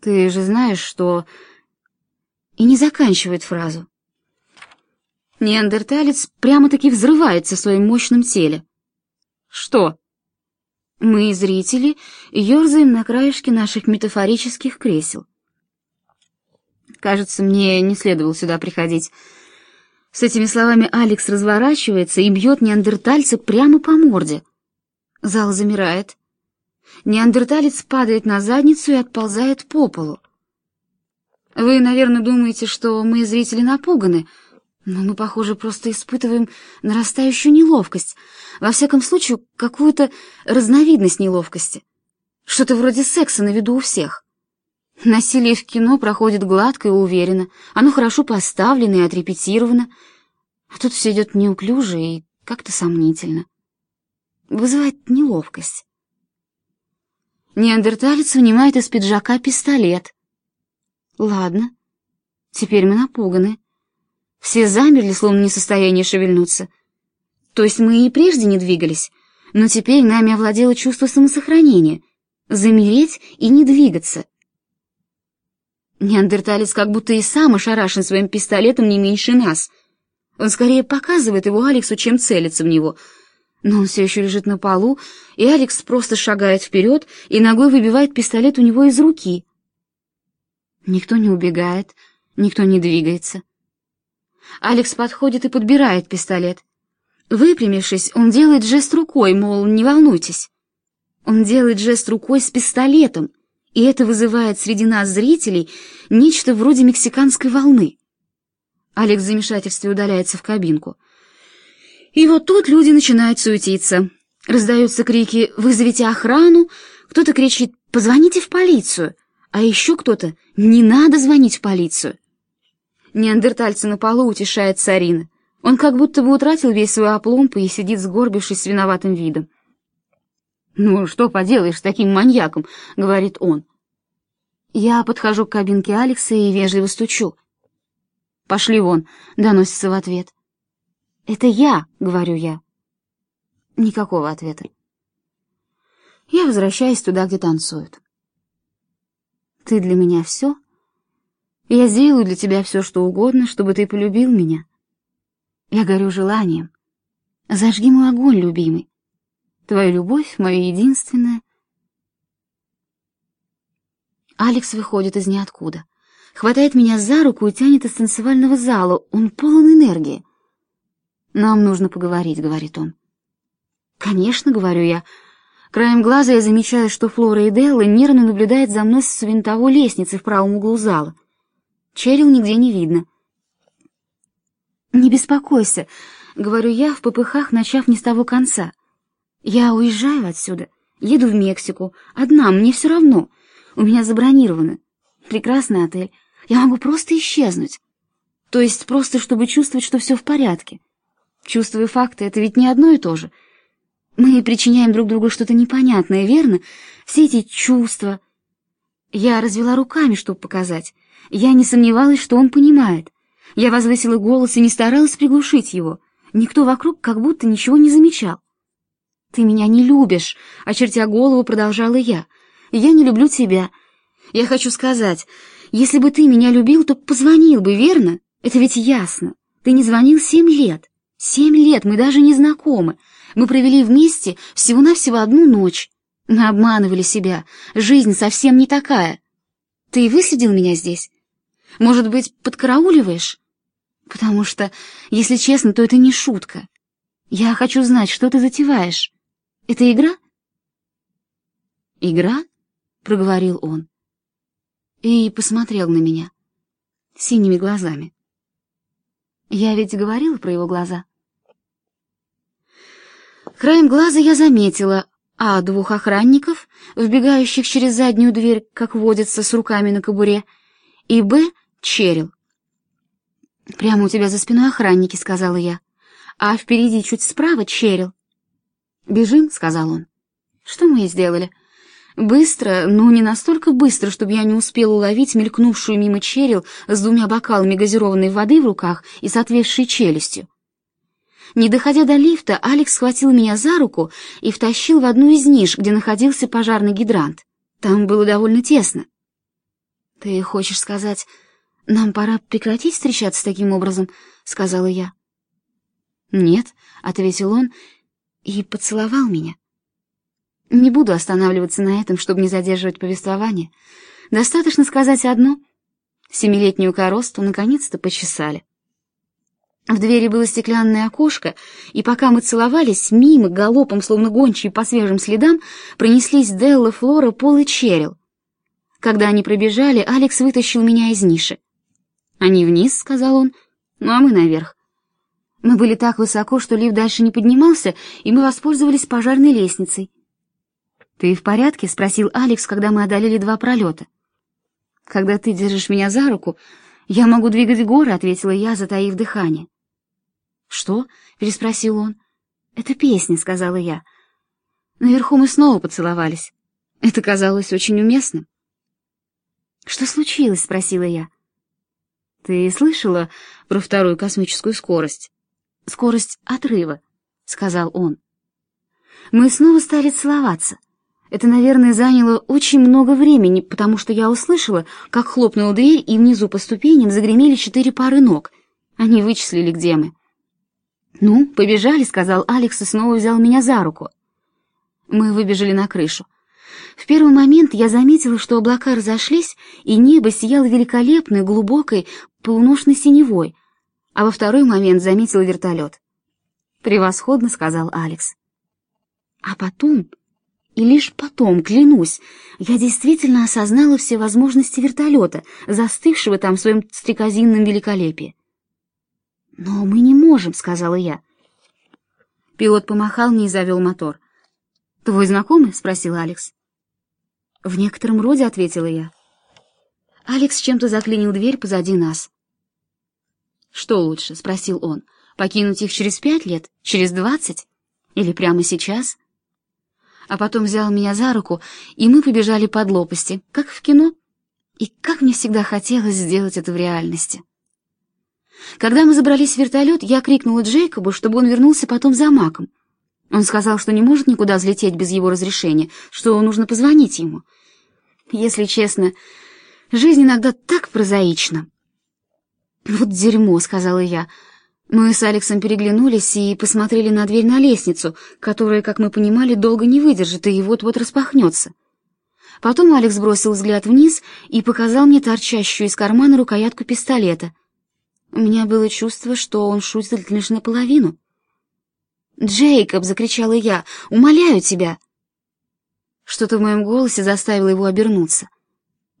Ты же знаешь, что...» И не заканчивает фразу. Неандерталец прямо-таки взрывается в своем мощном теле. «Что?» Мы, зрители, ерзаем на краешке наших метафорических кресел. Кажется, мне не следовало сюда приходить. С этими словами Алекс разворачивается и бьет неандертальца прямо по морде. Зал замирает. Неандерталец падает на задницу и отползает по полу. Вы, наверное, думаете, что мы, зрители, напуганы, но мы, похоже, просто испытываем нарастающую неловкость, во всяком случае, какую-то разновидность неловкости. Что-то вроде секса на виду у всех. Насилие в кино проходит гладко и уверенно, оно хорошо поставлено и отрепетировано, а тут все идет неуклюже и как-то сомнительно. Вызывает неловкость. Неандерталец вынимает из пиджака пистолет. Ладно, теперь мы напуганы. Все замерли, словно не в состоянии шевельнуться. То есть мы и прежде не двигались, но теперь нами овладело чувство самосохранения. Замереть и не двигаться. Неандерталец как будто и сам ошарашен своим пистолетом не меньше нас. Он скорее показывает его Алексу, чем целится в него. Но он все еще лежит на полу, и Алекс просто шагает вперед и ногой выбивает пистолет у него из руки. Никто не убегает, никто не двигается. Алекс подходит и подбирает пистолет. Выпрямившись, он делает жест рукой, мол, не волнуйтесь. Он делает жест рукой с пистолетом, и это вызывает среди нас, зрителей, нечто вроде мексиканской волны. Алекс в замешательстве удаляется в кабинку. И вот тут люди начинают суетиться. Раздаются крики «Вызовите охрану!», кто-то кричит «Позвоните в полицию!», а еще кто-то «Не надо звонить в полицию!». Неандертальца на полу утешает Сарина. Он как будто бы утратил весь свой опломб и сидит сгорбившись с виноватым видом. «Ну, что поделаешь с таким маньяком?» — говорит он. Я подхожу к кабинке Алекса и вежливо стучу. «Пошли вон», — доносится в ответ. «Это я», — говорю я. Никакого ответа. Я возвращаюсь туда, где танцуют. «Ты для меня все?» Я сделаю для тебя все, что угодно, чтобы ты полюбил меня. Я горю желанием. Зажги мой огонь, любимый. Твоя любовь — мое единственное. Алекс выходит из ниоткуда. Хватает меня за руку и тянет из танцевального зала. Он полон энергии. «Нам нужно поговорить», — говорит он. «Конечно», — говорю я. Краем глаза я замечаю, что Флора и Делла нервно наблюдает за мной с винтовой лестницы в правом углу зала. Черил нигде не видно. «Не беспокойся», — говорю я, в попыхах, начав не с того конца. «Я уезжаю отсюда, еду в Мексику, одна, мне все равно. У меня забронировано. Прекрасный отель. Я могу просто исчезнуть. То есть просто, чтобы чувствовать, что все в порядке. Чувства и факты — это ведь не одно и то же. Мы причиняем друг другу что-то непонятное, верно? Все эти чувства. Я развела руками, чтобы показать. Я не сомневалась, что он понимает. Я возвысила голос и не старалась приглушить его. Никто вокруг как будто ничего не замечал. «Ты меня не любишь», — очертя голову, продолжала я. «Я не люблю тебя. Я хочу сказать, если бы ты меня любил, то позвонил бы, верно? Это ведь ясно. Ты не звонил семь лет. Семь лет, мы даже не знакомы. Мы провели вместе всего-навсего одну ночь. Мы обманывали себя. Жизнь совсем не такая. Ты выследил меня здесь? Может быть, подкарауливаешь? Потому что, если честно, то это не шутка. Я хочу знать, что ты затеваешь. Это игра? Игра? проговорил он. И посмотрел на меня синими глазами. Я ведь говорила про его глаза. Краем глаза я заметила, а двух охранников, вбегающих через заднюю дверь, как водится, с руками на кобуре, и Б. Черил. «Прямо у тебя за спиной охранники», — сказала я, «а впереди чуть справа Черил». «Бежим», — сказал он. «Что мы и сделали?» Быстро, но не настолько быстро, чтобы я не успел уловить мелькнувшую мимо Черил с двумя бокалами газированной воды в руках и с отвисшей челюстью. Не доходя до лифта, Алекс схватил меня за руку и втащил в одну из ниш, где находился пожарный гидрант. Там было довольно тесно. «Ты хочешь сказать, нам пора прекратить встречаться таким образом?» — сказала я. «Нет», — ответил он и поцеловал меня. Не буду останавливаться на этом, чтобы не задерживать повествование. Достаточно сказать одно. Семилетнюю коросту наконец-то почесали. В двери было стеклянное окошко, и пока мы целовались, мимо, галопом, словно гончие по свежим следам, пронеслись Делла, Флора, Пол и Черил. Когда они пробежали, Алекс вытащил меня из ниши. «Они вниз», — сказал он, — «ну а мы наверх». Мы были так высоко, что лифт дальше не поднимался, и мы воспользовались пожарной лестницей. «Ты в порядке?» — спросил Алекс, когда мы одолели два пролета. «Когда ты держишь меня за руку, я могу двигать горы», — ответила я, затаив дыхание. «Что?» — переспросил он. «Это песня», — сказала я. Наверху мы снова поцеловались. Это казалось очень уместным. «Что случилось?» — спросила я. «Ты слышала про вторую космическую скорость?» «Скорость отрыва», — сказал он. Мы снова стали целоваться. Это, наверное, заняло очень много времени, потому что я услышала, как хлопнула дверь, и внизу по ступеням загремели четыре пары ног. Они вычислили, где мы. «Ну, побежали», — сказал Алекс и снова взял меня за руку. Мы выбежали на крышу. В первый момент я заметила, что облака разошлись, и небо сияло великолепной, глубокой, полуношной синевой, а во второй момент заметила вертолет. «Превосходно», — сказал Алекс. А потом, и лишь потом, клянусь, я действительно осознала все возможности вертолета, застывшего там в своем стрекозинном великолепии. «Но мы не можем», — сказала я. Пилот помахал мне и завел мотор. «Твой знакомый?» — спросил Алекс. «В некотором роде», — ответила я. Алекс чем-то заклинил дверь позади нас. «Что лучше?» — спросил он. «Покинуть их через пять лет? Через двадцать? Или прямо сейчас?» А потом взял меня за руку, и мы побежали под лопасти, как в кино. И как мне всегда хотелось сделать это в реальности. Когда мы забрались в вертолет, я крикнула Джейкобу, чтобы он вернулся потом за Маком. Он сказал, что не может никуда взлететь без его разрешения, что нужно позвонить ему. Если честно, жизнь иногда так прозаична. «Вот дерьмо», — сказала я. Мы с Алексом переглянулись и посмотрели на дверь на лестницу, которая, как мы понимали, долго не выдержит и вот-вот распахнется. Потом Алекс бросил взгляд вниз и показал мне торчащую из кармана рукоятку пистолета. У меня было чувство, что он шутит лишь наполовину. «Джейкоб!» — закричала я. «Умоляю тебя!» Что-то в моем голосе заставило его обернуться.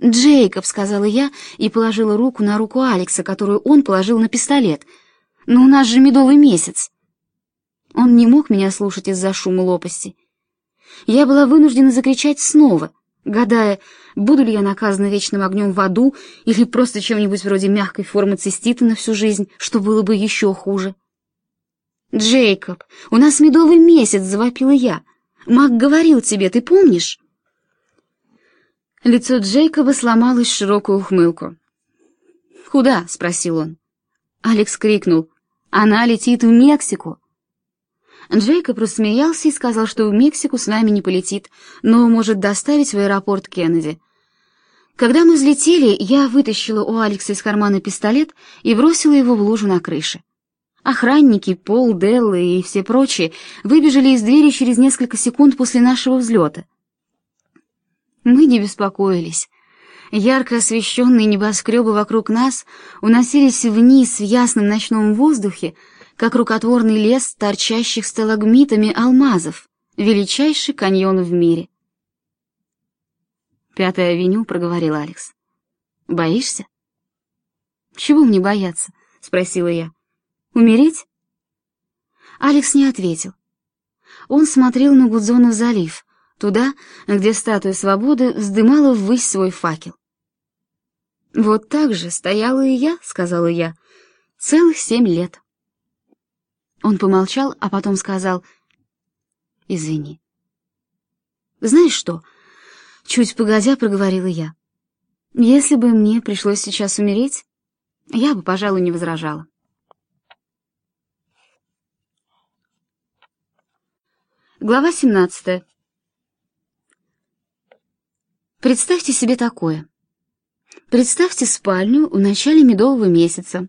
«Джейкоб!» — сказала я и положила руку на руку Алекса, которую он положил на пистолет. «Но у нас же медовый месяц!» Он не мог меня слушать из-за шума лопасти. Я была вынуждена закричать снова, гадая, буду ли я наказана вечным огнем в аду или просто чем-нибудь вроде мягкой формы цистита на всю жизнь, что было бы еще хуже. «Джейкоб, у нас медовый месяц!» — завопила я. «Мак говорил тебе, ты помнишь?» Лицо Джейкоба сломалось в широкую ухмылку. «Куда?» — спросил он. Алекс крикнул. «Она летит в Мексику!» Джейкоб рассмеялся и сказал, что в Мексику с нами не полетит, но может доставить в аэропорт Кеннеди. Когда мы взлетели, я вытащила у Алекса из кармана пистолет и бросила его в лужу на крыше. Охранники, Пол, Делла и все прочие выбежали из двери через несколько секунд после нашего взлета. Мы не беспокоились. Ярко освещенные небоскребы вокруг нас уносились вниз в ясном ночном воздухе, как рукотворный лес торчащих сталагмитами алмазов, величайший каньон в мире. «Пятая авеню», — проговорил Алекс. «Боишься?» «Чего мне бояться?» — спросила я. Умереть? Алекс не ответил. Он смотрел на Гудзонов залив, туда, где статуя свободы вздымала ввысь свой факел. «Вот так же стояла и я», — сказала я, — «целых семь лет». Он помолчал, а потом сказал, «Извини». «Знаешь что?» — чуть погодя проговорила я. «Если бы мне пришлось сейчас умереть, я бы, пожалуй, не возражала». Глава 17. Представьте себе такое. Представьте спальню в начале медового месяца.